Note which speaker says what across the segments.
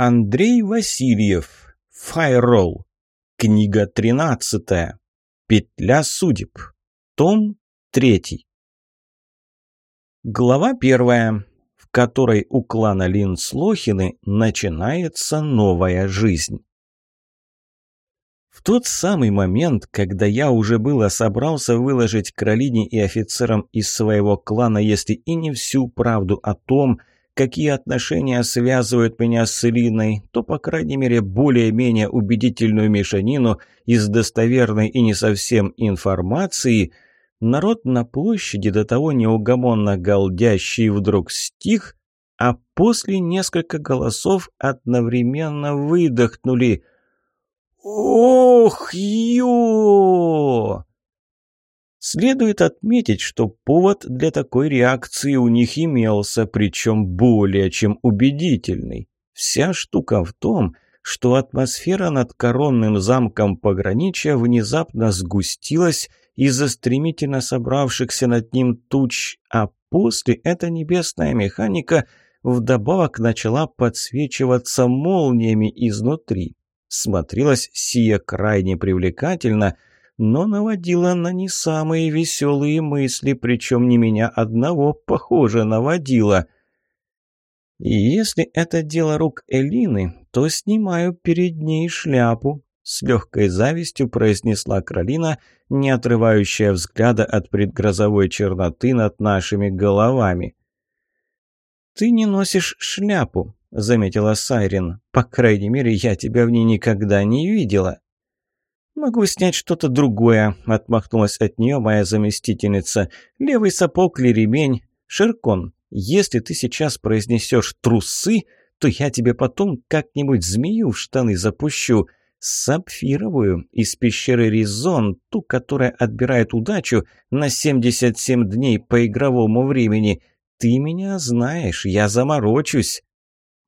Speaker 1: Андрей Васильев. Файрол. Книга 13. Петля судеб. Том 3. Глава 1, в которой у клана Линслохины начинается новая жизнь. В тот самый момент, когда я уже было собрался выложить Кролине и офицерам из своего клана, если и не всю правду о том, какие отношения связывают меня с Ириной, то, по крайней мере, более-менее убедительную мешанину из достоверной и не совсем информации, народ на площади до того неугомонно галдящий вдруг стих, а после несколько голосов одновременно выдохнули «Ох, ё!» Следует отметить, что повод для такой реакции у них имелся, причем более чем убедительный. Вся штука в том, что атмосфера над коронным замком пограничья внезапно сгустилась из-за стремительно собравшихся над ним туч, а после эта небесная механика вдобавок начала подсвечиваться молниями изнутри. Смотрелось сие крайне привлекательно – но наводила на не самые веселые мысли, причем не меня одного, похоже, наводила. И если это дело рук Элины, то снимаю перед ней шляпу, с легкой завистью произнесла Кролина, не отрывающая взгляда от предгрозовой черноты над нашими головами. «Ты не носишь шляпу», — заметила Сайрин. «По крайней мере, я тебя в ней никогда не видела». «Могу снять что-то другое», – отмахнулась от нее моя заместительница. «Левый сапог или ремень? Ширкон, если ты сейчас произнесешь «трусы», то я тебе потом как-нибудь змею в штаны запущу. Сапфировую из пещеры Ризон, ту, которая отбирает удачу на 77 дней по игровому времени. Ты меня знаешь, я заморочусь».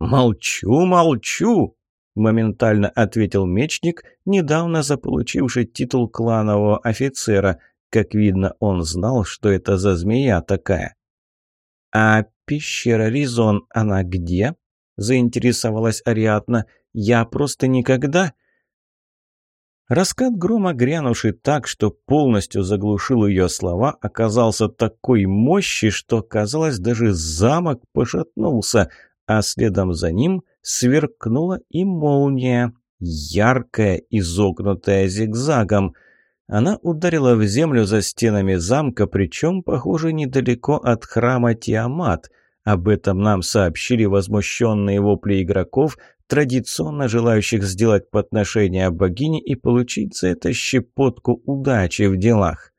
Speaker 1: «Молчу, молчу!» моментально ответил мечник, недавно заполучивший титул кланового офицера. Как видно, он знал, что это за змея такая. «А пещера Ризон, она где?» – заинтересовалась Ариадна. «Я просто никогда...» Раскат грома, грянувший так, что полностью заглушил ее слова, оказался такой мощи, что, казалось, даже замок пошатнулся, а следом за ним сверкнула и молния, яркая, изогнутая зигзагом. Она ударила в землю за стенами замка, причем, похоже, недалеко от храма Тиамат. Об этом нам сообщили возмущенные вопли игроков, традиционно желающих сделать подношение богине и получить за это щепотку удачи в делах.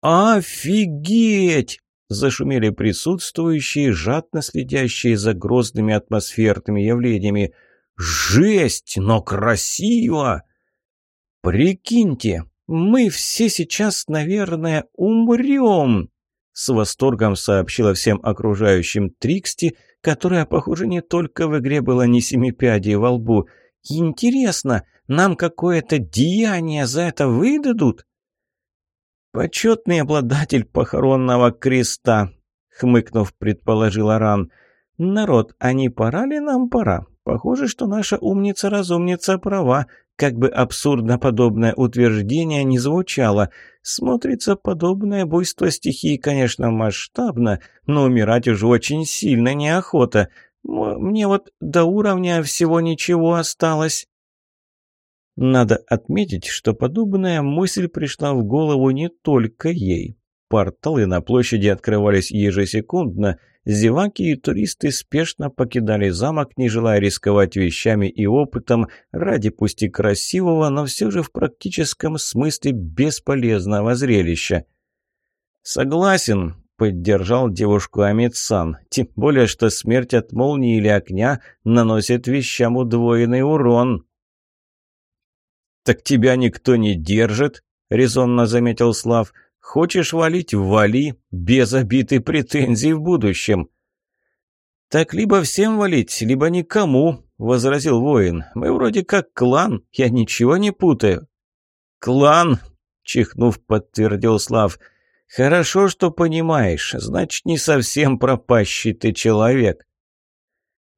Speaker 1: «Офигеть!» зашумели присутствующие, жадно следящие за грозными атмосферными явлениями. «Жесть, но красиво!» «Прикиньте, мы все сейчас, наверное, умрем!» С восторгом сообщила всем окружающим Триксти, которая, похоже, не только в игре была не семипядей во лбу. «Интересно, нам какое-то деяние за это выдадут?» «Почетный обладатель похоронного креста», — хмыкнув, предположил Аран. «Народ, а не пора ли нам пора? Похоже, что наша умница-разумница права, как бы абсурдно подобное утверждение не звучало. Смотрится подобное буйство стихии, конечно, масштабно, но умирать уже очень сильно неохота. Мне вот до уровня всего ничего осталось. Надо отметить, что подобная мысль пришла в голову не только ей. Порталы на площади открывались ежесекундно, зеваки и туристы спешно покидали замок, не желая рисковать вещами и опытом ради пусть и красивого, но все же в практическом смысле бесполезного зрелища. «Согласен», — поддержал девушку Амитсан, «тем более, что смерть от молнии или огня наносит вещам удвоенный урон». «Так тебя никто не держит», — резонно заметил Слав. «Хочешь валить — вали, без обид и претензий в будущем». «Так либо всем валить, либо никому», — возразил воин. «Мы вроде как клан, я ничего не путаю». «Клан», — чихнув, подтвердил Слав. «Хорошо, что понимаешь, значит, не совсем пропащий ты человек».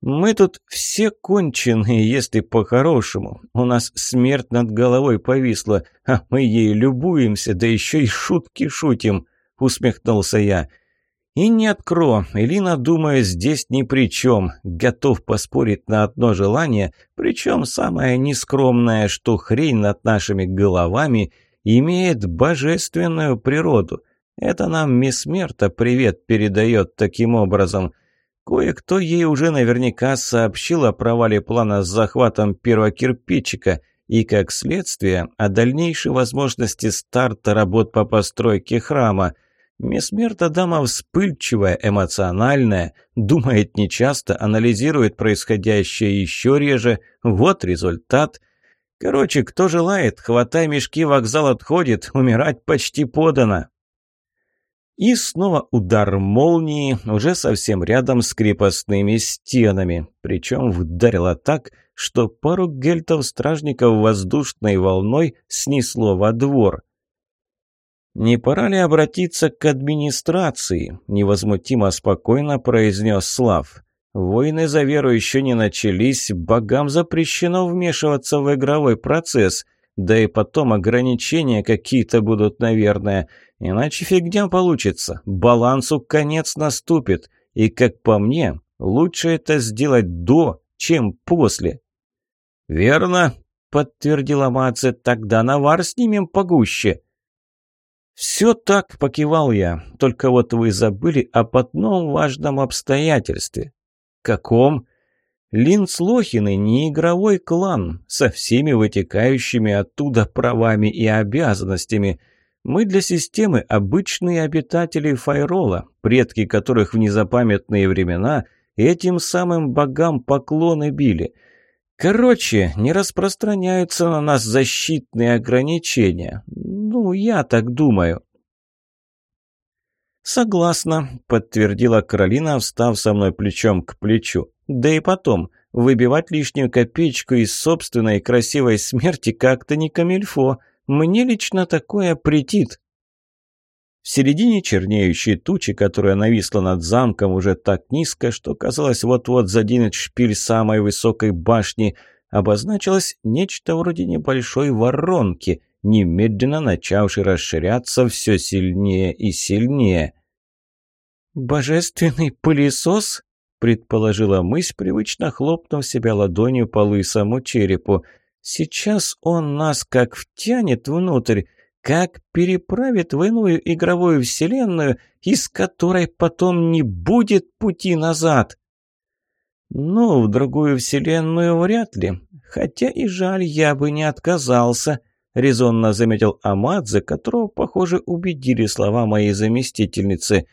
Speaker 1: Мы тут все конченые, если по-хорошему. У нас смерть над головой повисла, а мы ей любуемся, да еще и шутки шутим», — усмехнулся я. «И не откро. Элина, думаю, здесь ни при чем. Готов поспорить на одно желание, причем самое нескромное, что хрень над нашими головами имеет божественную природу. Это нам Месмерта привет передает таким образом». Кое-кто ей уже наверняка сообщил о провале плана с захватом первого кирпичика и, как следствие, о дальнейшей возможности старта работ по постройке храма. Месмерта дама вспыльчивая, эмоциональная, думает нечасто, анализирует происходящее еще реже. Вот результат. Короче, кто желает, хватай мешки, вокзал отходит, умирать почти подано. И снова удар молнии, уже совсем рядом с крепостными стенами. Причем вдарило так, что пару гельтов-стражников воздушной волной снесло во двор. «Не пора ли обратиться к администрации?» – невозмутимо спокойно произнес Слав. «Войны за веру еще не начались, богам запрещено вмешиваться в игровой процесс». Да и потом ограничения какие-то будут, наверное. Иначе фигня получится. Балансу конец наступит. И, как по мне, лучше это сделать до, чем после. «Верно», — подтвердила Мадзе, — «тогда навар снимем погуще». «Все так», — покивал я, — «только вот вы забыли об одном важном обстоятельстве». «Каком?» Линцлохины – не игровой клан, со всеми вытекающими оттуда правами и обязанностями. Мы для системы обычные обитатели Файрола, предки которых в незапамятные времена этим самым богам поклоны били. Короче, не распространяются на нас защитные ограничения. Ну, я так думаю. «Согласна», – подтвердила Каролина, встав со мной плечом к плечу. «Да и потом, выбивать лишнюю копеечку из собственной красивой смерти как-то не камильфо. Мне лично такое претит». В середине чернеющей тучи, которая нависла над замком уже так низко, что казалось вот-вот заденет шпиль самой высокой башни, обозначилось нечто вроде небольшой воронки – немедленно начавший расширяться все сильнее и сильнее. «Божественный пылесос?» – предположила мысь, привычно хлопнув себя ладонью по лысому черепу. «Сейчас он нас как втянет внутрь, как переправит в иную игровую вселенную, из которой потом не будет пути назад». «Ну, в другую вселенную вряд ли. Хотя и жаль, я бы не отказался», — резонно заметил Амадзе, которого, похоже, убедили слова моей заместительницы.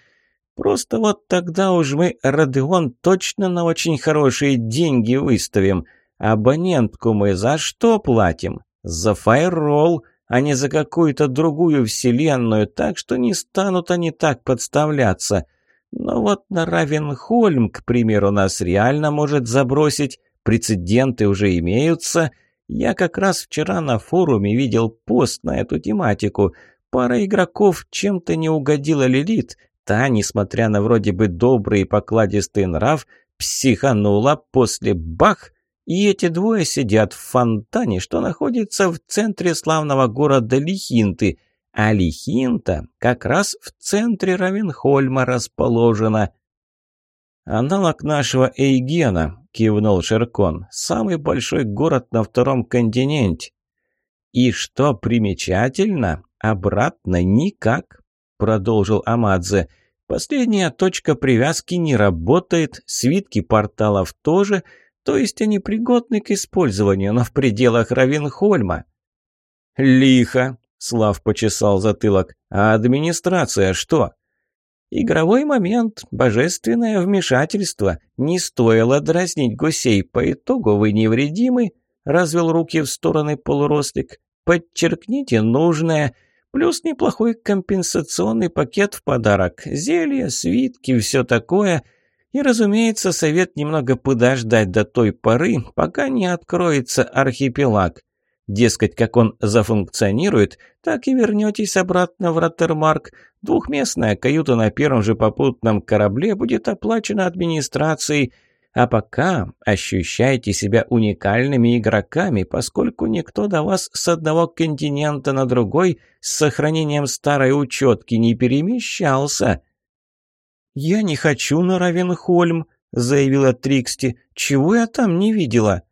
Speaker 1: «Просто вот тогда уж мы Родеон точно на очень хорошие деньги выставим. Абонентку мы за что платим? За файрол, а не за какую-то другую вселенную, так что не станут они так подставляться. Но вот на Равенхольм, к примеру, нас реально может забросить, прецеденты уже имеются». Я как раз вчера на форуме видел пост на эту тематику. Пара игроков чем-то не угодила Лилит. Та, несмотря на вроде бы добрый и покладистый нрав, психанула после бах, и эти двое сидят в фонтане, что находится в центре славного города Лихинты. А Лихинта как раз в центре Равенхольма расположена. Аналог нашего Эйгена, кивнул Шеркон, «Самый большой город на втором континенте». «И что примечательно, обратно никак», — продолжил Амадзе. «Последняя точка привязки не работает, свитки порталов тоже, то есть они пригодны к использованию, но в пределах Равенхольма». «Лихо», — Слав почесал затылок. «А администрация что?» Игровой момент, божественное вмешательство. Не стоило дразнить гусей, по итогу вы невредимы, развел руки в стороны полурослик. Подчеркните нужное. Плюс неплохой компенсационный пакет в подарок. Зелья, свитки, все такое. И, разумеется, совет немного подождать до той поры, пока не откроется архипелаг. Дескать, как он зафункционирует, так и вернетесь обратно в Роттермарк. Двухместная каюта на первом же попутном корабле будет оплачена администрацией. А пока ощущайте себя уникальными игроками, поскольку никто до вас с одного континента на другой с сохранением старой учетки не перемещался. «Я не хочу на Равенхольм», — заявила Триксти. «Чего я там не видела?»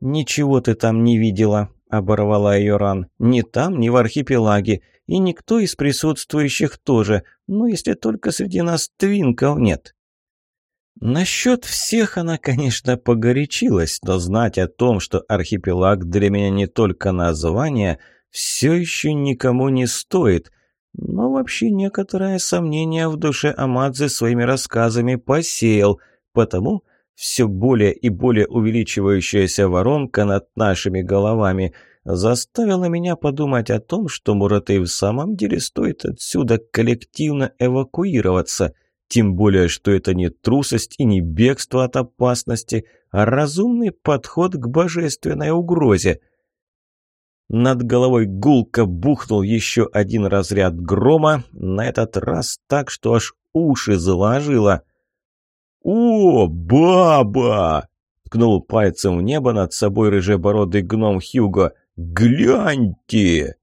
Speaker 1: «Ничего ты там не видела», — оборвала ее ран. «Ни там, ни в архипелаге. И никто из присутствующих тоже. Ну, если только среди нас твинков нет». Насчет всех она, конечно, погорячилась, но знать о том, что архипелаг для меня не только название, все еще никому не стоит. Но вообще некоторое сомнение в душе Амадзе своими рассказами посеял, потому все более и более увеличивающаяся воронка над нашими головами заставила меня подумать о том, что Мураты в самом деле стоит отсюда коллективно эвакуироваться, тем более, что это не трусость и не бегство от опасности, а разумный подход к божественной угрозе. Над головой гулко бухнул еще один разряд грома, на этот раз так, что аж уши заложило – «О, баба!» — ткнул пальцем в небо над собой рыжебородый гном Хьюго. «Гляньте!»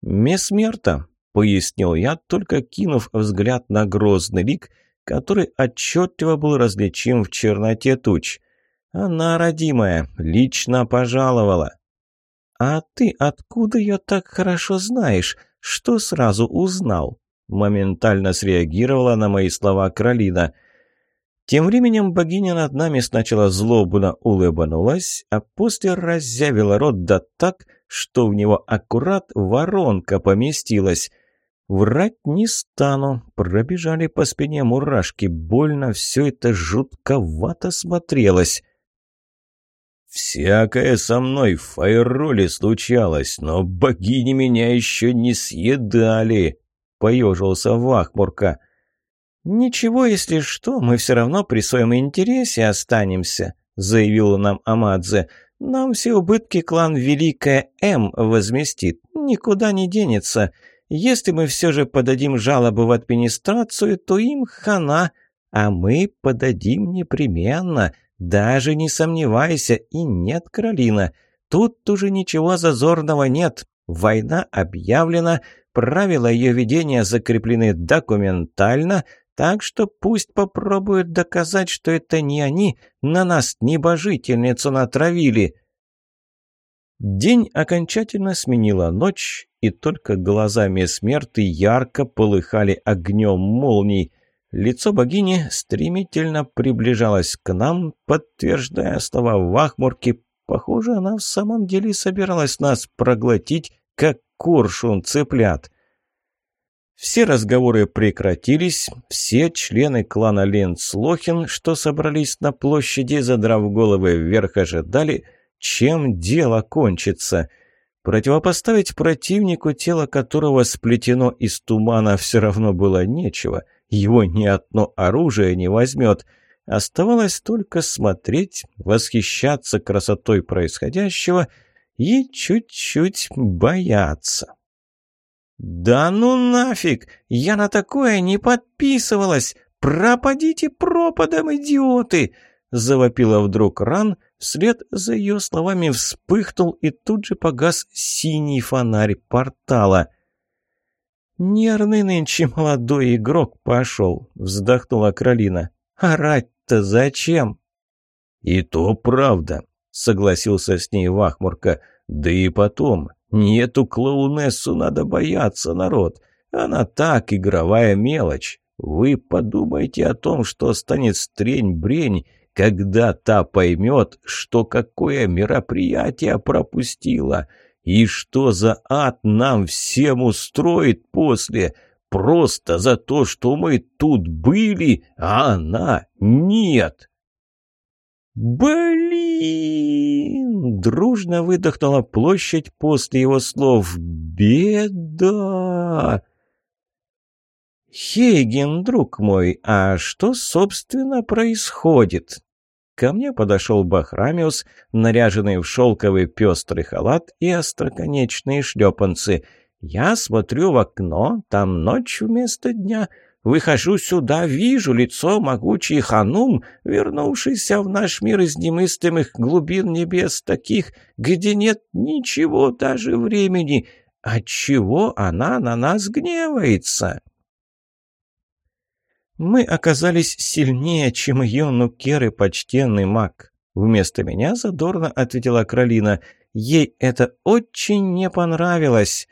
Speaker 1: «Мисс Мерта», — пояснил я, только кинув взгляд на грозный лик, который отчетливо был различим в черноте туч. «Она, родимая, лично пожаловала». «А ты откуда ее так хорошо знаешь? Что сразу узнал?» Моментально среагировала на мои слова Кролина — тем временем богиня над нами сначала злобно улыбнулась, а после разъявила рот да так, что в него аккурат воронка поместилась. Врать не стану, пробежали по спине мурашки, больно все это жутковато смотрелось. «Всякое со мной в файроле случалось, но богини меня еще не съедали», — поежился Вахмурка. «Ничего, если что, мы все равно при своем интересе останемся», — заявила нам Амадзе. «Нам все убытки клан Великая М возместит, никуда не денется. Если мы все же подадим жалобу в администрацию, то им хана, а мы подадим непременно, даже не сомневайся, и нет, Каролина, тут уже ничего зазорного нет, война объявлена, правила ее ведения закреплены документально, так что пусть попробуют доказать, что это не они на нас небожительницу натравили. День окончательно сменила ночь, и только глазами смерти ярко полыхали огнем молний. Лицо богини стремительно приближалось к нам, подтверждая слова Вахмурки. Похоже, она в самом деле собиралась нас проглотить, как коршун цыплят. — все разговоры прекратились, все члены клана Ленц-Лохин, что собрались на площади, задрав головы вверх, ожидали, чем дело кончится. Противопоставить противнику, тело которого сплетено из тумана, все равно было нечего, его ни одно оружие не возьмет. Оставалось только смотреть, восхищаться красотой происходящего и чуть-чуть бояться. «Да ну нафиг! Я на такое не подписывалась! Пропадите пропадом, идиоты!» Завопила вдруг ран, вслед за ее словами вспыхнул и тут же погас синий фонарь портала. «Нервный нынче молодой игрок пошел», — вздохнула Кролина. «Орать-то зачем?» «И то правда», — согласился с ней Вахмурка. «Да и потом, не эту клоунессу надо бояться, народ. Она так, игровая мелочь. Вы подумайте о том, что станет стрень-брень, когда та поймет, что какое мероприятие пропустила. И что за ад нам всем устроит после, просто за то, что мы тут были, а она нет. «Блин!» — дружно выдохнула площадь после его слов. «Беда!» «Хейген, друг мой, а что, собственно, происходит?» Ко мне подошел Бахрамиус, наряженный в шелковый пестрый халат и остроконечные шлепанцы. «Я смотрю в окно, там ночь вместо дня». Выхожу сюда, вижу лицо могучий ханум, вернувшийся в наш мир из немыслимых глубин небес, таких, где нет ничего, даже времени. Отчего она на нас гневается?» Мы оказались сильнее, чем ее нукеры, почтенный маг. Вместо меня задорно ответила Кролина. Ей это очень не понравилось.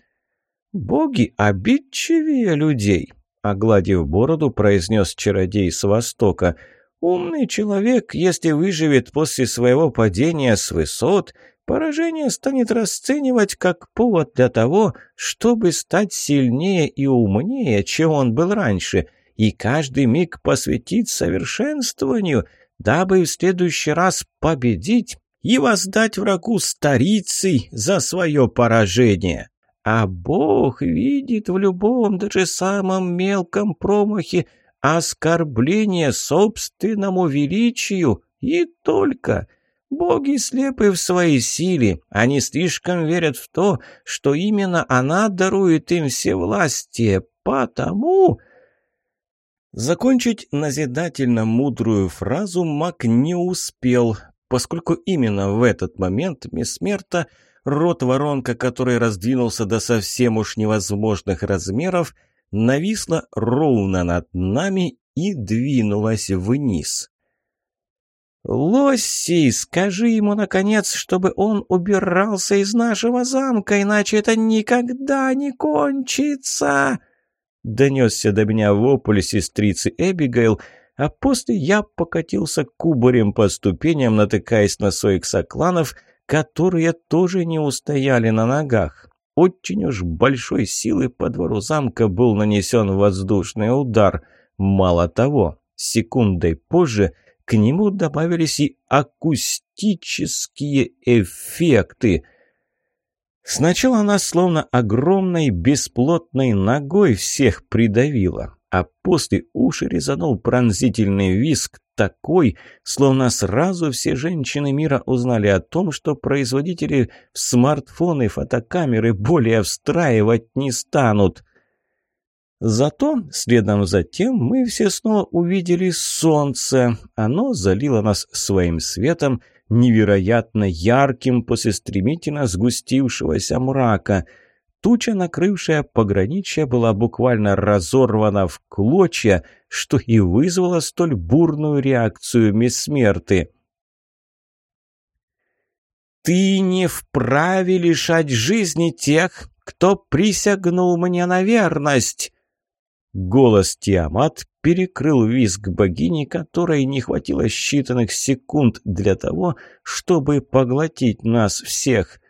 Speaker 1: Боги обидчивее людей. Огладив бороду, произнес чародей с востока. «Умный человек, если выживет после своего падения с высот, поражение станет расценивать как повод для того, чтобы стать сильнее и умнее, чем он был раньше, и каждый миг посвятить совершенствованию, дабы в следующий раз победить и воздать врагу старицей за свое поражение». А Бог видит в любом, даже самом мелком промахе оскорбление собственному величию и только. Боги слепы в своей силе, они слишком верят в то, что именно она дарует им все власти. потому... Закончить назидательно мудрую фразу Мак не успел, поскольку именно в этот момент мессмерта рот воронка, который раздвинулся до совсем уж невозможных размеров, нависла ровно над нами и двинулась вниз. «Лосси, скажи ему, наконец, чтобы он убирался из нашего замка, иначе это никогда не кончится!» Донесся до меня вопль сестрицы Эбигейл, а после я покатился кубарем по ступеням, натыкаясь на своих соиксокланов, которые тоже не устояли на ногах. Очень уж большой силы по двору замка был нанесен воздушный удар. Мало того, секундой позже к нему добавились и акустические эффекты – Сначала она словно огромной бесплотной ногой всех придавила, а после уши резанул пронзительный визг такой, словно сразу все женщины мира узнали о том, что производители в смартфоны фотокамеры более встраивать не станут. Зато следом за тем мы все снова увидели солнце. Оно залило нас своим светом, невероятно ярким после стремительно сгустившегося мрака – Туча, накрывшая пограничье, была буквально разорвана в клочья, что и вызвало столь бурную реакцию Мессмерты. «Ты не вправе лишать жизни тех, кто присягнул мне на верность!» Голос Тиамат перекрыл визг богини, которой не хватило считанных секунд для того, чтобы поглотить нас всех.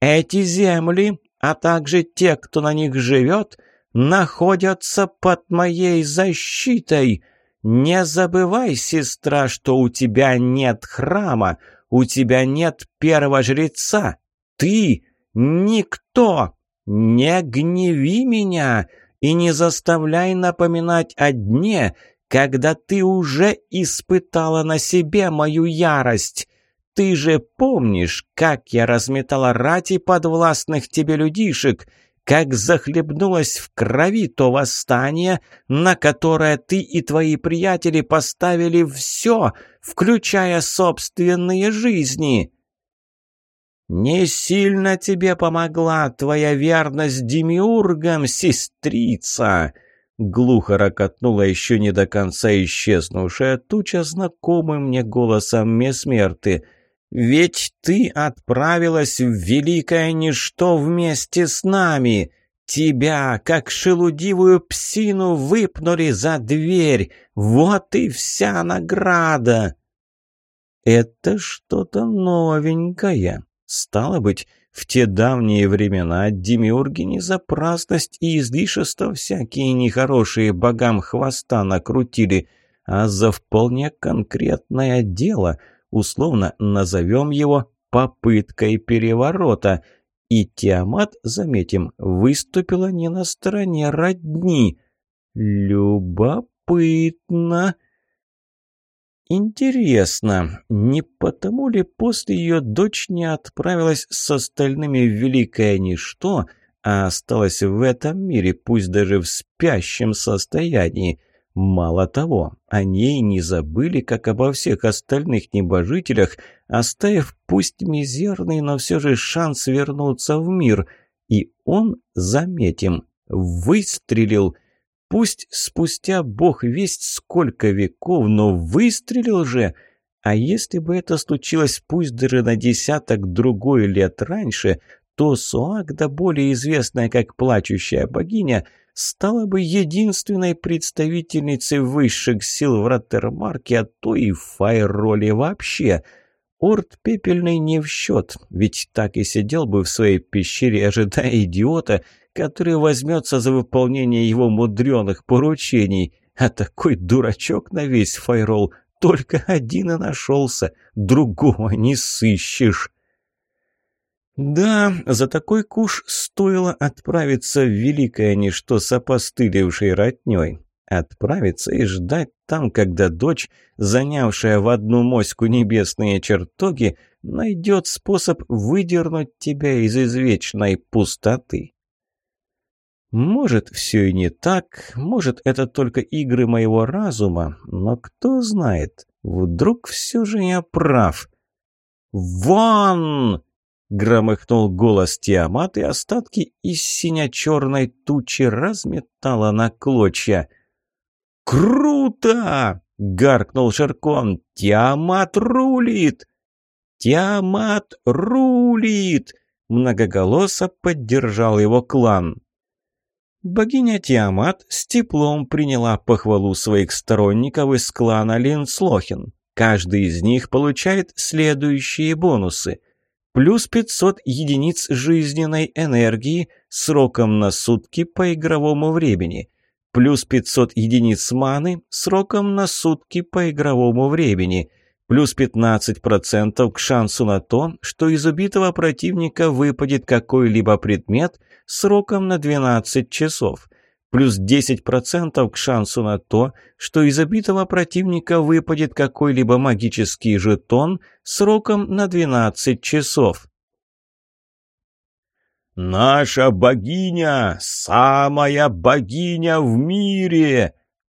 Speaker 1: «Эти земли а также те, кто на них живет, находятся под моей защитой. Не забывай, сестра, что у тебя нет храма, у тебя нет первого жреца. Ты никто. Не гневи меня и не заставляй напоминать о дне, когда ты уже испытала на себе мою ярость. Ты же помнишь, как я разметала рати подвластных тебе людишек, как захлебнулась в крови то восстание, на которое ты и твои приятели поставили все, включая собственные жизни. Не сильно тебе помогла твоя верность демиургам, сестрица. Глухо рокотнула еще не до конца исчезнувшая туча знакомым мне голосом Месмерты — ведь ты отправилась в великое ничто вместе с нами. Тебя, как шелудивую псину, выпнули за дверь. Вот и вся награда. Это что-то новенькое. Стало быть, в те давние времена демиурги не за праздность и излишество всякие нехорошие богам хвоста накрутили, а за вполне конкретное дело — условно назовем его «попыткой переворота». И Тиамат, заметим, выступила не на стороне родни. Любопытно. Интересно, не потому ли после ее дочь не отправилась с остальными в великое ничто, а осталась в этом мире, пусть даже в спящем состоянии? Мало того, они и не забыли, как обо всех остальных небожителях, оставив пусть мизерный, но все же шанс вернуться в мир. И он, заметим, выстрелил. Пусть спустя бог весть сколько веков, но выстрелил же. А если бы это случилось пусть даже на десяток другой лет раньше, то Суагда, более известная как «Плачущая богиня», стала бы единственной представительницей высших сил в Роттермарке, а то и в Файроле вообще. Орд Пепельный не в счет, ведь так и сидел бы в своей пещере, ожидая идиота, который возьмется за выполнение его мудреных поручений. А такой дурачок на весь Файрол только один и нашелся, другого не сыщешь. Да, за такой куш стоило отправиться в великое ничто с опостылевшей ратнёй. Отправиться и ждать там, когда дочь, занявшая в одну моську небесные чертоги, найдет способ выдернуть тебя из извечной пустоты. Может, все и не так, может, это только игры моего разума, но кто знает, вдруг все же я прав. «Вон!» Громыхнул голос Тиамат, и остатки из синя-черной тучи разметало на клочья. «Круто!» — гаркнул Шаркон. «Тиамат рулит!» «Тиамат рулит!» — многоголосо поддержал его клан. Богиня Тиамат с теплом приняла похвалу своих сторонников из клана Линслохин. Каждый из них получает следующие бонусы плюс 500 единиц жизненной энергии сроком на сутки по игровому времени, плюс 500 единиц маны сроком на сутки по игровому времени, плюс 15% к шансу на то, что из убитого противника выпадет какой-либо предмет сроком на 12 часов – плюс 10% к шансу на то, что из обитого противника выпадет какой-либо магический жетон сроком на 12 часов. «Наша богиня! Самая богиня в мире!»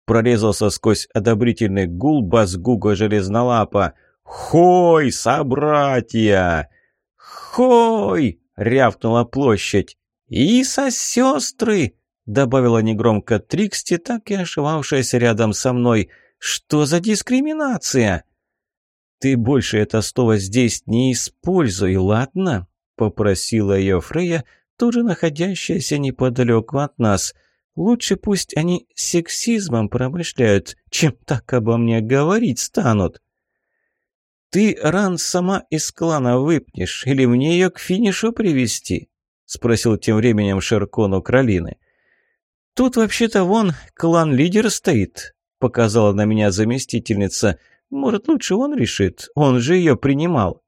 Speaker 1: Прорезался сквозь одобрительный гул Базгуга Железнолапа. «Хой, собратья!» «Хой!» — рявкнула площадь. и со сестры!» добавила негромко Триксти, так и ошивавшаяся рядом со мной. «Что за дискриминация?» «Ты больше это слово здесь не используй, ладно?» — попросила ее Фрея, тоже находящаяся неподалеку от нас. «Лучше пусть они сексизмом промышляют, чем так обо мне говорить станут». «Ты ран сама из клана выпнешь, или мне ее к финишу привести? спросил тем временем Шеркону Кролины. «Тут вообще-то вон клан-лидер стоит», — показала на меня заместительница. «Может, лучше он решит? Он же ее принимал».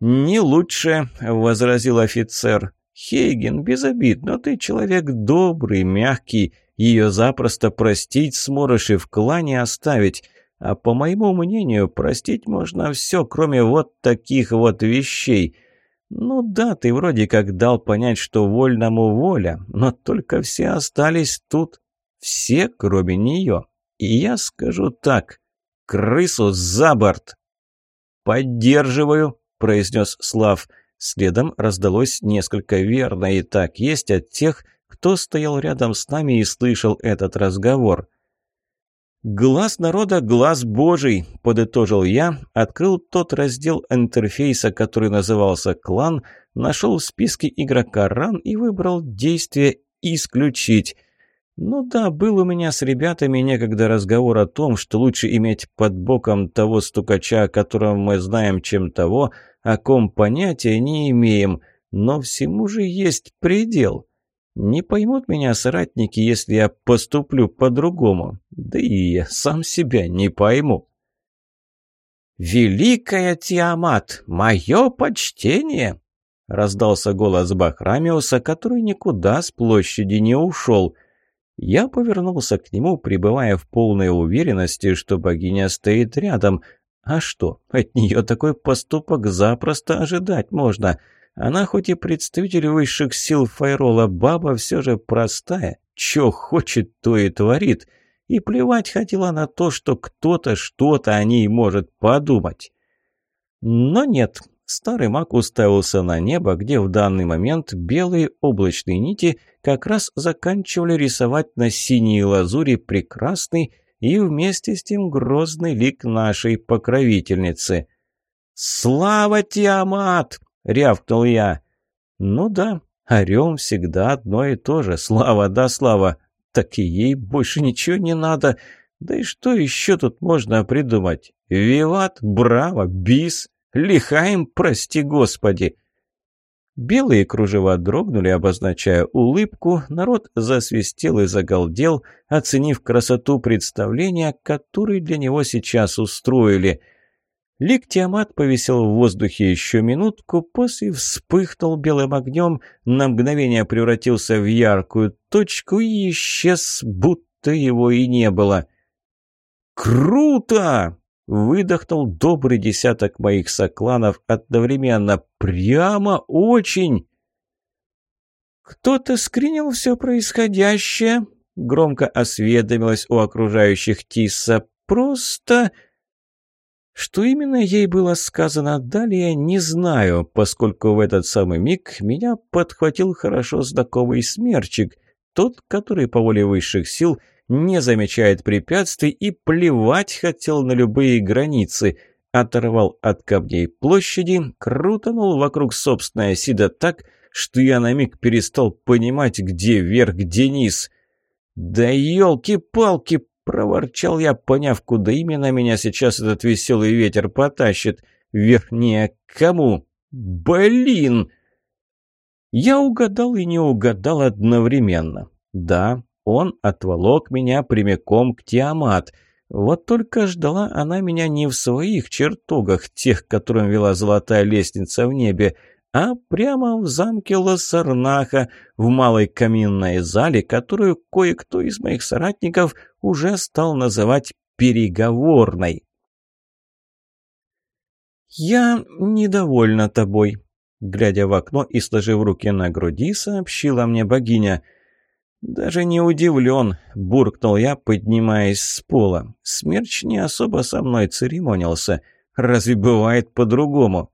Speaker 1: «Не лучше», — возразил офицер. «Хейген, без обид, но ты человек добрый, мягкий. Ее запросто простить сможешь и в клане оставить. А по моему мнению, простить можно все, кроме вот таких вот вещей». «Ну да, ты вроде как дал понять, что вольному воля, но только все остались тут. Все, кроме нее. И я скажу так. Крысу за борт!» «Поддерживаю», – произнес Слав. Следом раздалось несколько верно и так есть от тех, кто стоял рядом с нами и слышал этот разговор – «Глаз народа – глаз божий», – подытожил я, открыл тот раздел интерфейса, который назывался «Клан», нашел в списке игрока ран и выбрал действие «Исключить». Ну да, был у меня с ребятами некогда разговор о том, что лучше иметь под боком того стукача, о котором мы знаем, чем того, о ком понятия не имеем, но всему же есть предел. Не поймут меня соратники, если я поступлю по-другому. Да и я сам себя не пойму. «Великая Тиамат! Мое почтение!» Раздался голос Бахрамиуса, который никуда с площади не ушел. Я повернулся к нему, пребывая в полной уверенности, что богиня стоит рядом. А что, от нее такой поступок запросто ожидать можно — она хоть и представитель высших сил Файрола баба, все же простая, что хочет, то и творит. И плевать хотела на то, что кто-то что-то о ней может подумать. Но нет, старый маг уставился на небо, где в данный момент белые облачные нити как раз заканчивали рисовать на синей лазури прекрасный и вместе с тем грозный лик нашей покровительницы. «Слава Тиамат!» — рявкнул я. «Ну да, орем всегда одно и то же, слава да слава. Так и ей больше ничего не надо. Да и что еще тут можно придумать? Виват, браво, бис, лихаем, прости господи!» Белые кружева дрогнули, обозначая улыбку, народ засвистел и загалдел, оценив красоту представления, которое для него сейчас устроили. Лик Тиамат повисел в воздухе еще минутку, после вспыхнул белым огнем, на мгновение превратился в яркую точку и исчез, будто его и не было. «Круто!» — выдохнул добрый десяток моих сокланов одновременно. «Прямо очень!» «Кто-то скринил все происходящее», — громко осведомилась у окружающих Тиса. «Просто...» Что именно ей было сказано далее, не знаю, поскольку в этот самый миг меня подхватил хорошо знакомый смерчик, тот, который по воле высших сил не замечает препятствий и плевать хотел на любые границы, оторвал от камней площади, крутанул вокруг собственной оси сидо так, что я на миг перестал понимать, где верх, где низ. «Да елки-палки!» Проворчал я, поняв, куда именно меня сейчас этот веселый ветер потащит. Вернее, кому? Блин! Я угадал и не угадал одновременно. Да, он отволок меня прямиком к Тиамат. Вот только ждала она меня не в своих чертогах, тех, которым вела золотая лестница в небе, — а прямо в замке Лассарнаха, в малой каминной зале, которую кое-кто из моих соратников уже стал называть переговорной. «Я недовольна тобой», — глядя в окно и сложив руки на груди, сообщила мне богиня. «Даже не удивлен», — буркнул я, поднимаясь с пола. «Смерч не особо со мной церемонился. Разве бывает по-другому?»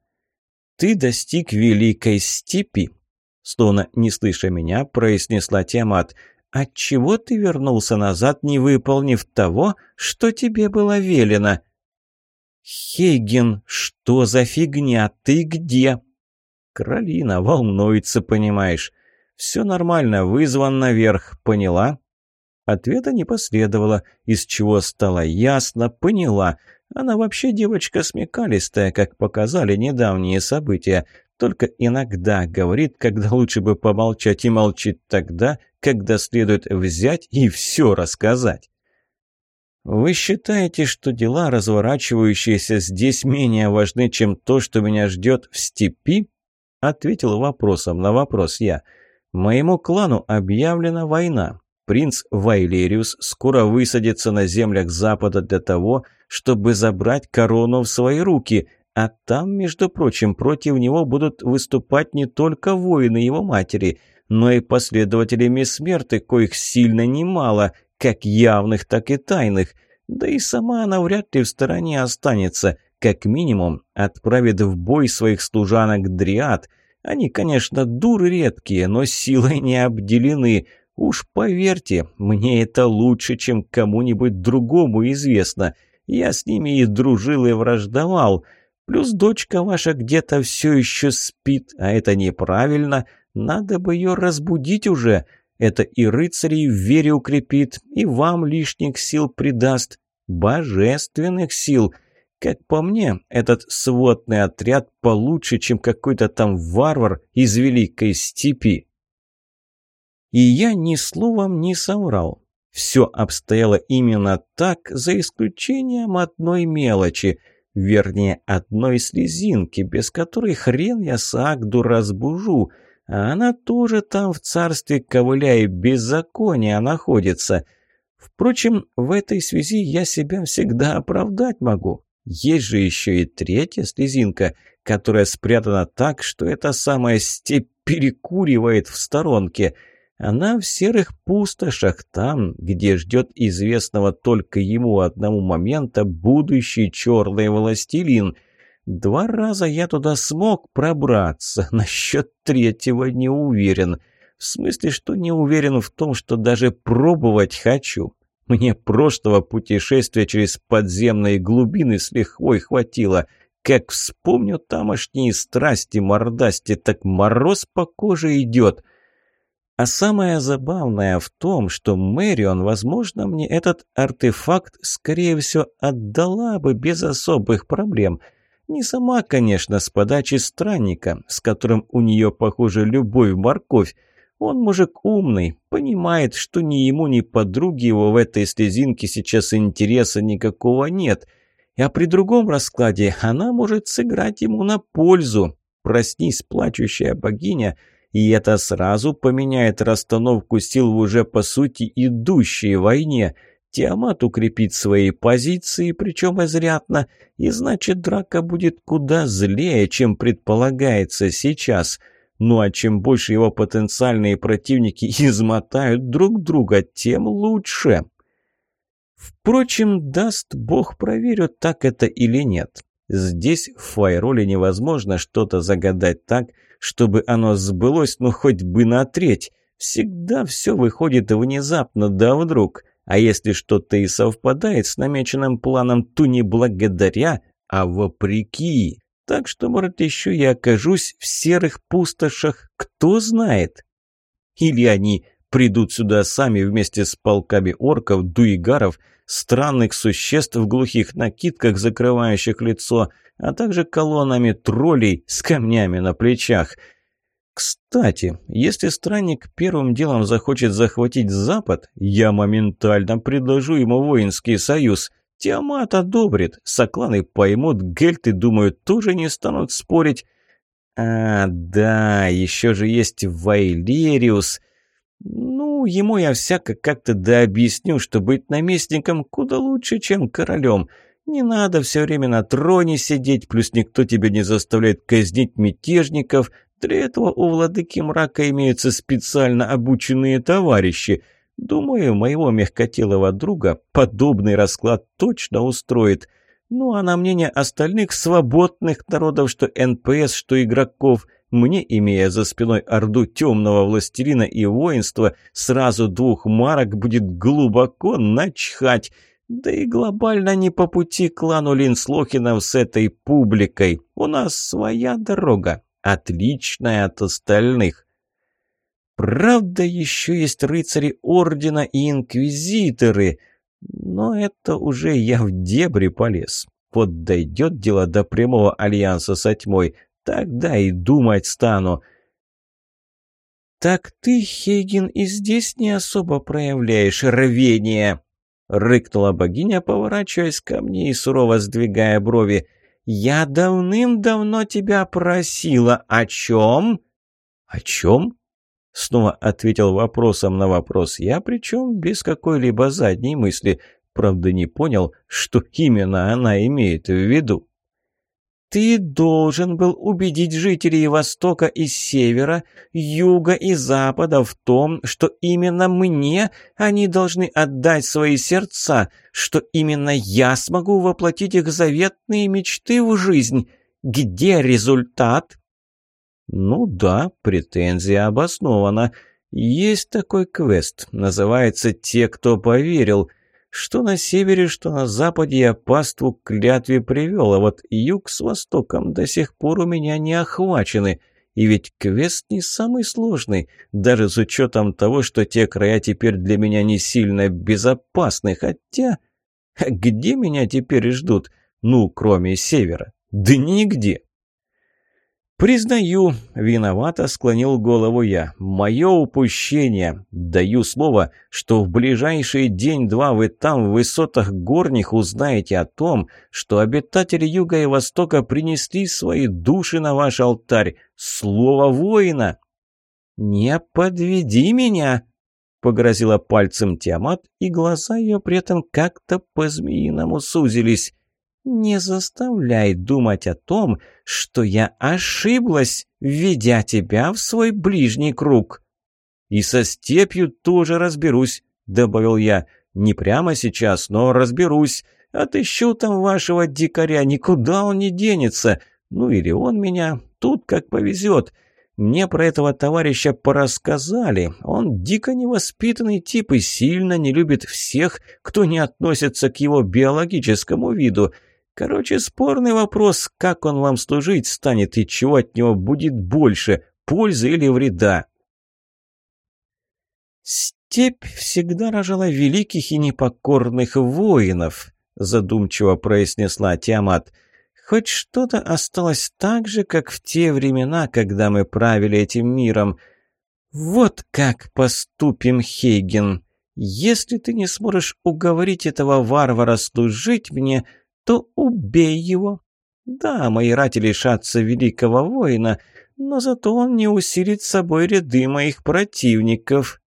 Speaker 1: «Ты достиг Великой Степи», — словно не слыша меня, произнесла Тиамат. «Отчего ты вернулся назад, не выполнив того, что тебе было велено?» «Хейген, что за фигня? Ты где?» «Кролина волнуется, понимаешь. Все нормально, вызван наверх, поняла?» Ответа не последовало, из чего стало ясно, поняла — она вообще девочка смекалистая, как показали недавние события. Только иногда говорит, когда лучше бы помолчать, и молчит тогда, когда следует взять и все рассказать. «Вы считаете, что дела, разворачивающиеся здесь, менее важны, чем то, что меня ждет в степи?» Ответил вопросом на вопрос я. «Моему клану объявлена война принц Вайлериус скоро высадится на землях Запада для того, чтобы забрать корону в свои руки, а там, между прочим, против него будут выступать не только воины его матери, но и последователи Мессмерты, коих сильно немало, как явных, так и тайных. Да и сама она вряд ли в стороне останется, как минимум отправит в бой своих служанок Дриад. Они, конечно, дуры редкие, но силой не обделены – Уж поверьте, мне это лучше, чем кому-нибудь другому известно. Я с ними и дружил, и враждовал. Плюс дочка ваша где-то все еще спит, а это неправильно. Надо бы ее разбудить уже. Это и рыцарей в вере укрепит, и вам лишних сил придаст. Божественных сил. Как по мне, этот сводный отряд получше, чем какой-то там варвар из Великой Степи. И я ни словом не соврал. Все обстояло именно так, за исключением одной мелочи, вернее, одной слезинки, без которой хрен я Саагду разбужу, а она тоже там в царстве ковыля и беззакония находится. Впрочем, в этой связи я себя всегда оправдать могу. Есть же еще и третья слезинка, которая спрятана так, что эта самая степь перекуривает в сторонке – она в серых пустошах там, где ждет известного только ему одному момента будущий черный властелин. Два раза я туда смог пробраться, насчет третьего не уверен. В смысле, что не уверен в том, что даже пробовать хочу. Мне прошлого путешествия через подземные глубины с лихвой хватило. Как вспомню тамошние страсти мордасти, так мороз по коже идет». А самое забавное в том, что Мэрион, возможно, мне этот артефакт, скорее всего, отдала бы без особых проблем. Не сама, конечно, с подачи странника, с которым у нее, похоже, любовь морковь. Он мужик умный, понимает, что ни ему, ни подруге его в этой слезинке сейчас интереса никакого нет. А при другом раскладе она может сыграть ему на пользу. Проснись, плачущая богиня — и это сразу поменяет расстановку сил в уже по сути идущей войне. Тиамат укрепит свои позиции, причем изрядно, и значит драка будет куда злее, чем предполагается сейчас. Ну а чем больше его потенциальные противники измотают друг друга, тем лучше. Впрочем, даст бог проверю, так это или нет. Здесь в файроле невозможно что-то загадать так, чтобы оно сбылось, ну хоть бы на треть. Всегда все выходит внезапно, да вдруг. А если что-то и совпадает с намеченным планом, то не благодаря, а вопреки. Так что, может, еще я окажусь в серых пустошах, кто знает. Или они придут сюда сами вместе с полками орков, дуигаров – странных существ в глухих накидках, закрывающих лицо, а также колоннами троллей с камнями на плечах. Кстати, если странник первым делом захочет захватить Запад, я моментально предложу ему воинский союз. Тиамат одобрит, сокланы поймут, гельты, думаю, тоже не станут спорить. А, да, еще же есть Вайлериус. Ну, ему я всяко как-то дообъясню, что быть наместником куда лучше, чем королем. Не надо все время на троне сидеть, плюс никто тебя не заставляет казнить мятежников. Для этого у владыки мрака имеются специально обученные товарищи. Думаю, моего мягкотелого друга подобный расклад точно устроит. Ну а на мнение остальных свободных народов, что НПС, что игроков, мне, имея за спиной орду темного властелина и воинства, сразу двух марок будет глубоко начхать. Да и глобально не по пути клану Линслохинов с этой публикой. У нас своя дорога, отличная от остальных. Правда, еще есть рыцари Ордена и инквизиторы, но это уже я в дебри полез. Вот дойдет дело до прямого альянса со тьмой, Тогда и думать стану. «Так ты, Хейгин, и здесь не особо проявляешь рвение!» — рыкнула богиня, поворачиваясь ко мне и сурово сдвигая брови. «Я давным-давно тебя просила. О чем?» «О чем?» — снова ответил вопросом на вопрос я, причем без какой-либо задней мысли. Правда, не понял, что именно она имеет в виду. Ты должен был убедить жителей Востока и Севера, Юга и Запада в том, что именно мне они должны отдать свои сердца, что именно я смогу воплотить их заветные мечты в жизнь. Где результат? Ну да, претензия обоснована. Есть такой квест, называется «Те, кто поверил», что на севере, что на западе я паству к клятве привел, а вот юг с востоком до сих пор у меня не охвачены. И ведь квест не самый сложный, даже с учетом того, что те края теперь для меня не сильно безопасны, хотя... Где меня теперь ждут? Ну, кроме севера. Да нигде. «Признаю, виновато склонил голову я. Мое упущение. Даю слово, что в ближайший день-два вы там, в высотах горних, узнаете о том, что обитатели Юга и Востока принесли свои души на ваш алтарь. Слово воина!» «Не подведи меня!» — погрозила пальцем Тиамат, и глаза ее при этом как-то по-змеиному сузились — не заставляй думать о том, что я ошиблась, введя тебя в свой ближний круг. И со степью тоже разберусь, добавил я. Не прямо сейчас, но разберусь. Отыщу там вашего дикаря, никуда он не денется. Ну или он меня, тут как повезет. Мне про этого товарища порассказали. Он дико невоспитанный тип и сильно не любит всех, кто не относится к его биологическому виду. Короче, спорный вопрос, как он вам служить станет и чего от него будет больше, пользы или вреда. «Степь всегда рожала великих и непокорных воинов», — задумчиво произнесла Тиамат. «Хоть что-то осталось так же, как в те времена, когда мы правили этим миром. Вот как поступим, Хейген. Если ты не сможешь уговорить этого варвара служить мне, — то убей его. Да, мои рати лишатся великого воина, но зато он не усилит собой ряды моих противников.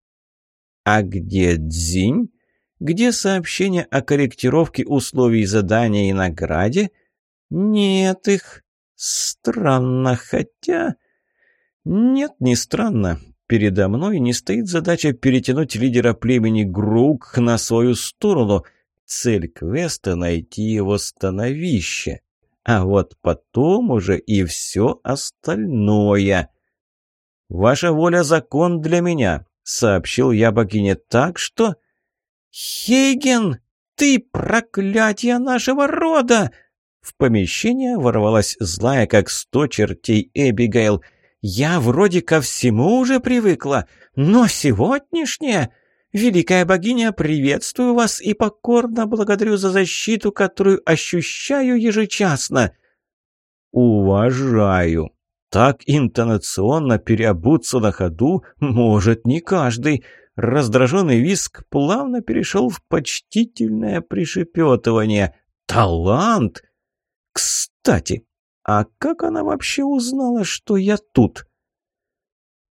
Speaker 1: А где Дзинь? Где сообщение о корректировке условий задания и награде? Нет их. Странно, хотя... Нет, не странно. Передо мной не стоит задача перетянуть лидера племени Грук на свою сторону — Цель квеста — найти его становище. А вот потом уже и все остальное. «Ваша воля — закон для меня», — сообщил я богине так, что... «Хейген, ты проклятие нашего рода!» В помещение ворвалась злая, как сто чертей Эбигейл. «Я вроде ко всему уже привыкла, но сегодняшнее...» «Великая богиня, приветствую вас и покорно благодарю за защиту, которую ощущаю ежечасно». «Уважаю». Так интонационно переобуться на ходу может не каждый. Раздраженный виск плавно перешел в почтительное пришепетывание. «Талант!» «Кстати, а как она вообще узнала, что я тут?»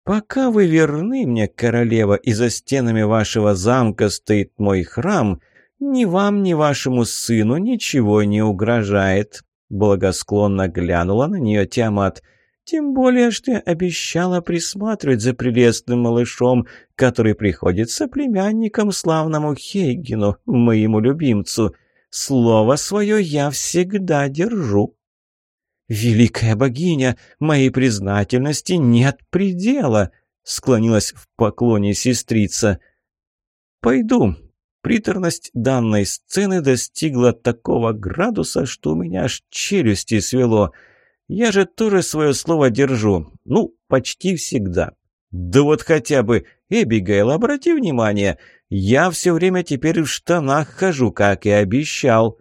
Speaker 1: «Пока вы верны мне, королева, и за стенами вашего замка стоит мой храм, ни вам, ни вашему сыну ничего не угрожает», — благосклонно глянула на нее Тиамат. «Тем более, что я обещала присматривать за прелестным малышом, который приходится племянником славному Хейгину, моему любимцу. Слово свое я всегда держу». «Великая богиня, моей признательности нет предела!» — склонилась в поклоне сестрица. «Пойду». Приторность данной сцены достигла такого градуса, что у меня аж челюсти свело. Я же тоже свое слово держу. Ну, почти всегда. Да вот хотя бы, Эбигейл, обрати внимание, я все время теперь в штанах хожу, как и обещал.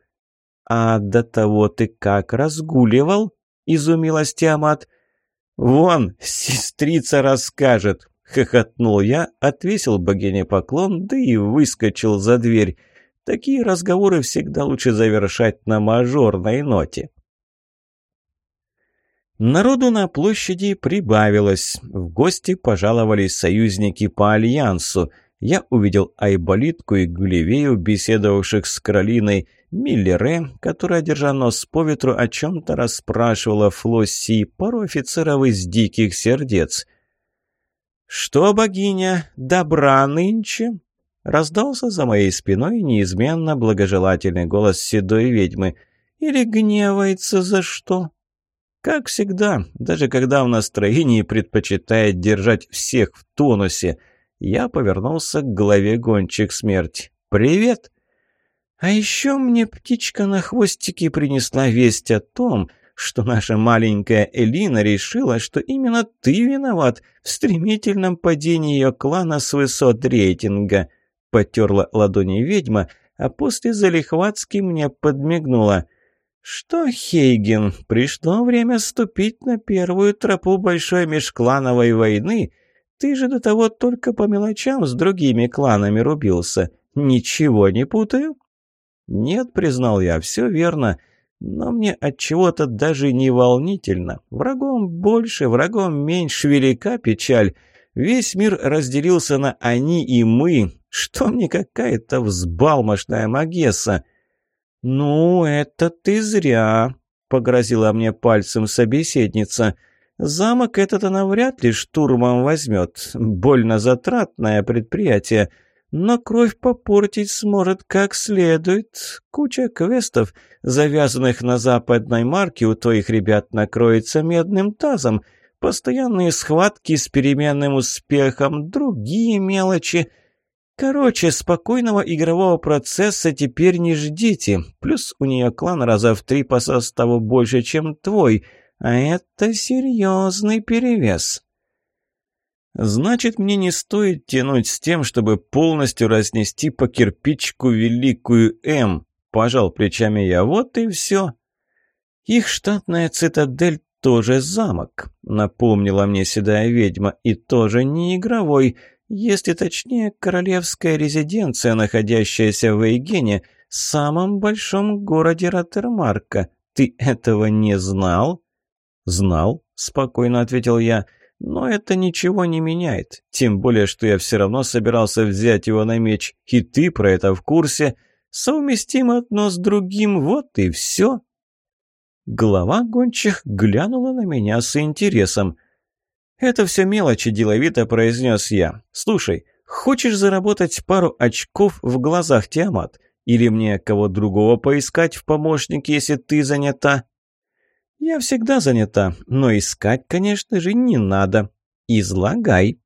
Speaker 1: А до того ты как разгуливал? — изумилась Тиамат. «Вон, сестрица расскажет!» — хохотнул я, отвесил богине поклон, да и выскочил за дверь. Такие разговоры всегда лучше завершать на мажорной ноте. Народу на площади прибавилось. В гости пожаловались союзники по Альянсу. Я увидел Айболитку и Глевею, беседовавших с Кролиной. Миллере, которая, держа нос по ветру, о чем-то расспрашивала Флосси, и пару офицеров из диких сердец. «Что, богиня, добра нынче?» Раздался за моей спиной неизменно благожелательный голос седой ведьмы. «Или гневается за что?» Как всегда, даже когда в настроении предпочитает держать всех в тонусе, я повернулся к главе гонщик смерти. «Привет!» А еще мне птичка на хвостике принесла весть о том, что наша маленькая Элина решила, что именно ты виноват в стремительном падении ее клана с высот рейтинга. Потерла ладони ведьма, а после залихватски мне подмигнула. Что, Хейген, пришло время ступить на первую тропу большой межклановой войны. Ты же до того только по мелочам с другими кланами рубился. Ничего не путаю? Нет, признал я, все верно. Но мне от чего-то даже не волнительно. Врагом больше, врагом меньше, велика печаль. Весь мир разделился на «они» и «мы». Что мне какая-то взбалмошная Магесса? «Ну, это ты зря», — погрозила мне пальцем собеседница. «Замок этот она вряд ли штурмом возьмет. Больно затратное предприятие но кровь попортить сможет как следует. Куча квестов, завязанных на западной марке, у твоих ребят накроется медным тазом. Постоянные схватки с переменным успехом, другие мелочи. Короче, спокойного игрового процесса теперь не ждите. Плюс у нее клан раза в три по составу больше, чем твой. А это серьезный перевес. Значит, мне не стоит тянуть с тем, чтобы полностью разнести по кирпичку великую М. Пожал плечами я, вот и все. Их штатная цитадель тоже замок, напомнила мне седая ведьма, и тоже не игровой, если точнее, королевская резиденция, находящаяся в Эйгене, самом большом городе Роттермарка. Ты этого не знал? Знал, спокойно ответил я. — но это ничего не меняет, тем более, что я все равно собирался взять его на меч, и ты про это в курсе. Совместим одно с другим, вот и все. Глава гончих глянула на меня с интересом. «Это все мелочи», – деловито произнес я. «Слушай, хочешь заработать пару очков в глазах Тиамат? Или мне кого другого поискать в помощнике, если ты занята?» «Я всегда занята, но искать, конечно же, не надо. Излагай».